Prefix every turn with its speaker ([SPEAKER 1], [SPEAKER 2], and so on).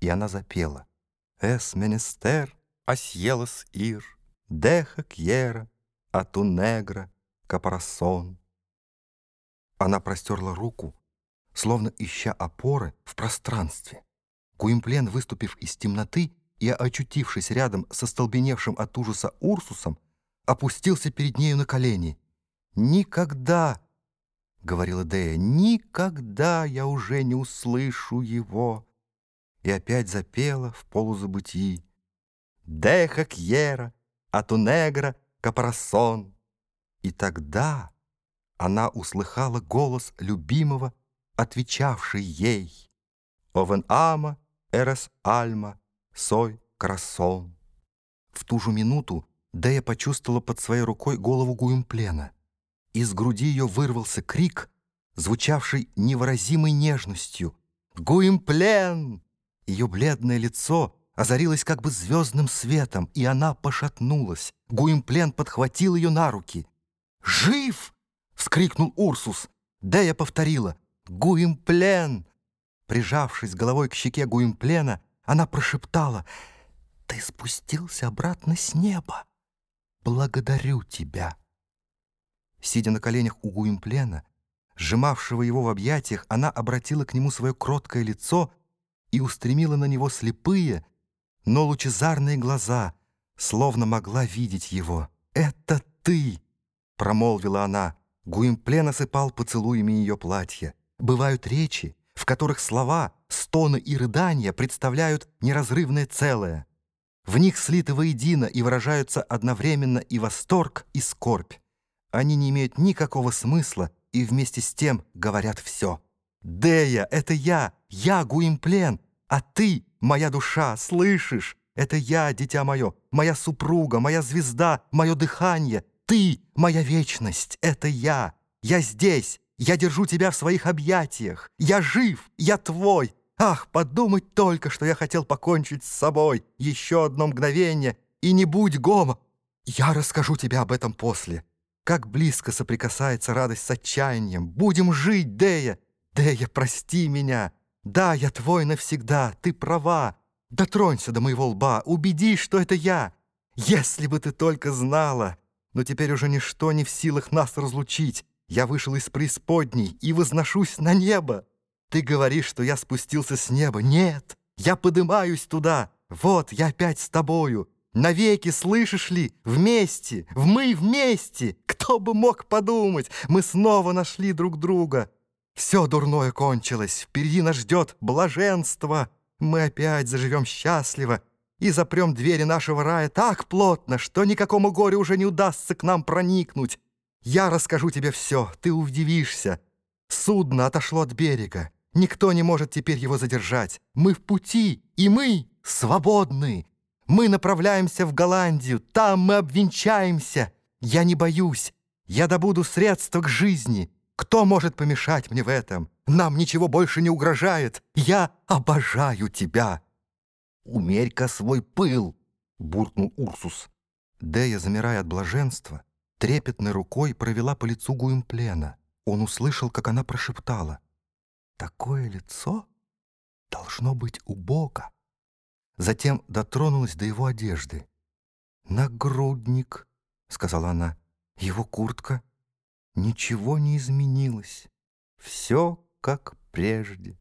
[SPEAKER 1] И она запела. «Эс менестер, асьелос ир, деха кьера, ату негра, капарасон». Она простерла руку, словно ища опоры в пространстве. Гуимплен, выступив из темноты и очутившись рядом со столбеневшим от ужаса Урсусом, опустился перед нею на колени. «Никогда!» — говорила Дея, «никогда я уже не услышу его!» И опять запела в полузабытии. «Деха кьера, ату негра капрасон!» И тогда она услыхала голос любимого, отвечавший ей «Овен ама эрес альма сой красон». В ту же минуту Дея почувствовала под своей рукой голову Гуимплена. Из груди ее вырвался крик, звучавший невыразимой нежностью. «Гуимплен!» Ее бледное лицо озарилось как бы звездным светом, и она пошатнулась. Гуимплен подхватил ее на руки. «Жив!» — вскрикнул Урсус. Дея повторила. «Гуимплен!» Прижавшись головой к щеке Гуимплена, она прошептала. «Ты спустился обратно с неба. Благодарю тебя!» Сидя на коленях у Гуимплена, сжимавшего его в объятиях, она обратила к нему свое кроткое лицо и устремила на него слепые, но лучезарные глаза, словно могла видеть его. «Это ты!» — промолвила она. Гуимплен осыпал поцелуями ее платья. Бывают речи, в которых слова, стоны и рыдания представляют неразрывное целое. В них слиты воедино и выражаются одновременно и восторг, и скорбь. Они не имеют никакого смысла и вместе с тем говорят все. «Дея, это я, я Гуимплен, а ты, моя душа, слышишь? Это я, дитя мое, моя супруга, моя звезда, мое дыхание. Ты, моя вечность, это я. Я здесь, я держу тебя в своих объятиях. Я жив, я твой. Ах, подумать только, что я хотел покончить с собой. Еще одно мгновение, и не будь гома. Я расскажу тебе об этом после. Как близко соприкасается радость с отчаянием. Будем жить, Дея. Дея, прости меня. Да, я твой навсегда, ты права. Дотронься до моего лба, убедись, что это я. Если бы ты только знала. Но теперь уже ничто не в силах нас разлучить. Я вышел из преисподней и возношусь на небо. Ты говоришь, что я спустился с неба. Нет, я подымаюсь туда. Вот, я опять с тобою. Навеки, слышишь ли, вместе, в мы вместе. Кто бы мог подумать, мы снова нашли друг друга. Все дурное кончилось, впереди нас ждет блаженство. Мы опять заживем счастливо и запрем двери нашего рая так плотно, что никакому горю уже не удастся к нам проникнуть. Я расскажу тебе все, ты удивишься. Судно отошло от берега. Никто не может теперь его задержать. Мы в пути, и мы свободны. Мы направляемся в Голландию, там мы обвенчаемся. Я не боюсь. Я добуду средства к жизни. Кто может помешать мне в этом? Нам ничего больше не угрожает. Я обожаю тебя. Умерь-ка свой пыл, буркнул Урсус. Дея, замирая от блаженства, трепетной рукой провела по лицу Гуимплена. Он услышал, как она прошептала. «Такое лицо должно быть у Бога». Затем дотронулась до его одежды. «Нагрудник», — сказала она, — «его куртка». Ничего не изменилось. Все как прежде.